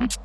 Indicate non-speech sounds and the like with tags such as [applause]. you [laughs]